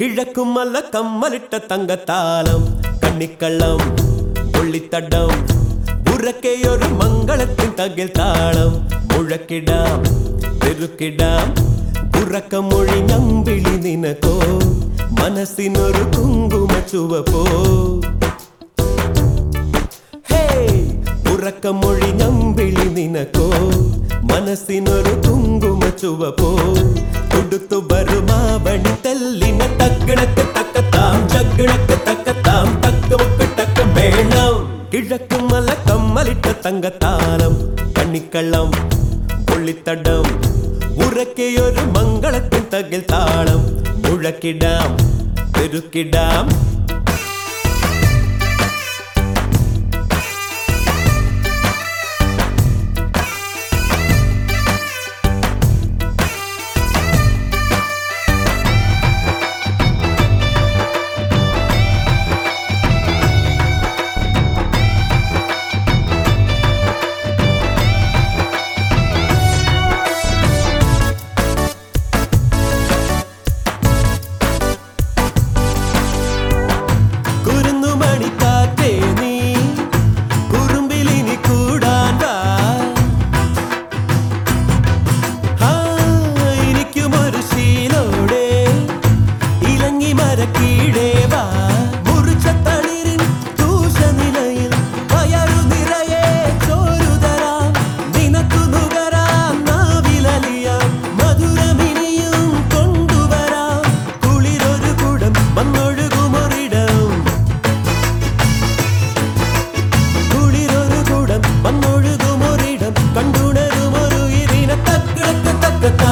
கிழக்கும் அல்ல கம்மலிட்ட தங்கத்தாளம் கண்ணிக்கள்ளம் கொள்ளித்தடம் உறக்கே ஒரு மங்களத்தின் தகில் தாளம் முழக்கிடாம் பெருக்கிடாம் உறக்க மொழி நம்பிழி நினக்கோ மனசின் ஒரு குங்கும சுவப்போ. உறக்க மொழி நம்பிழி நினக்கோ மனசின் ஒரு குங்கும சுவப்போ. கிழக்கு மல கம்மலிட்ட தங்கத்தாலம் கண்ணிக்கள்ளம் கொள்ளித்தடம் உறக்கையொரு மங்களத்தின் தகில் தாளம் முழக்கிடாம் பெருக்கிடாம்.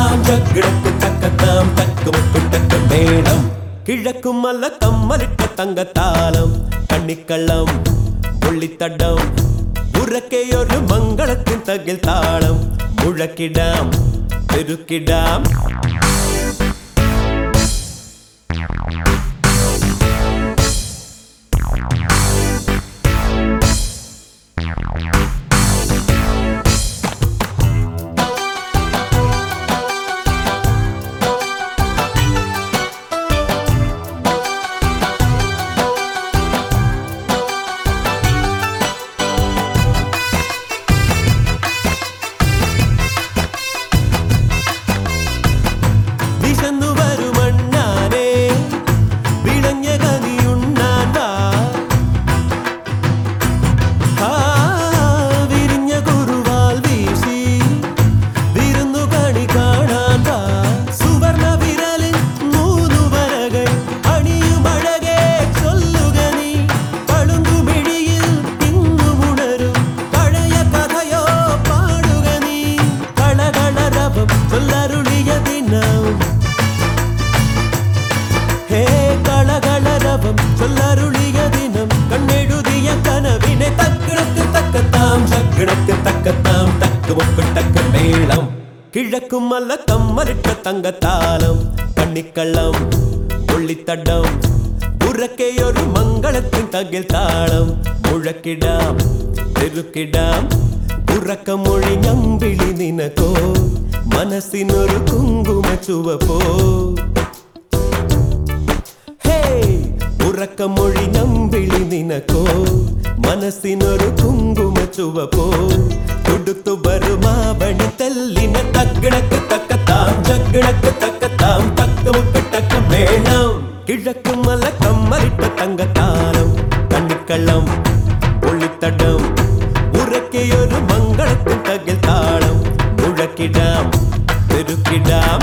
தக்கத்தாம் கிழக்கு தக்கத்தாம் தக்கு முக்கு தக்க மேடம் கிழக்கு மல்ல கம்மலிட்ட தங்கத்தாளம். கண்ணிக்கள்ளம் புள்ளித்தடம் உறக்கையொரு மங்களத்தின் தகில் தாளம். முழக்கிடாம் பெருக்கிடாம். தினம் சொல்லருளிய தினம் கண்ணெழுதிய கனவினை தக்கிடத்து தக்கத்தாம் சக்கிடத்து தக்கத்தாம் தக்கு ஒப்பு தக்க மேளம் கிழக்கும் அல்ல கம்மலிட்ட தங்கத்தாலம் கண்ணிக்கள்ளம் கொள்ளித்தடம் உறக்கே ஒரு மங்களத்தின் தகில் தாளம் முழக்கிடாம் தெருக்கிடாம் உறக்க மொழி நம்பிழி நினக்கோ மனசின் ஒரு குங்கும சுவப்போ. ഉറക്ക മൊഴി നമ്പിളി നിനക്കോ മനസ്സിനൊരു കുങ്കുമ ചുവപ്പോ കൊടുത്തു വരുമാ ബണി തല്ലിന തക്കിടക്ക് തക്കത്താം ജക്കിടക്ക് തക്കത്താം തക്കമുക്ക് തക്ക മേളം കിഴക്ക് മല കമ്മലിട്ട തങ്കത്താലം കണ്ണിക്കള്ളം പൊള്ളിത്തടം ഉറക്കെയൊരു മംഗളത്തിൻ തകിൽ താളം മുഴക്കിടാം പെരുക്കിടാം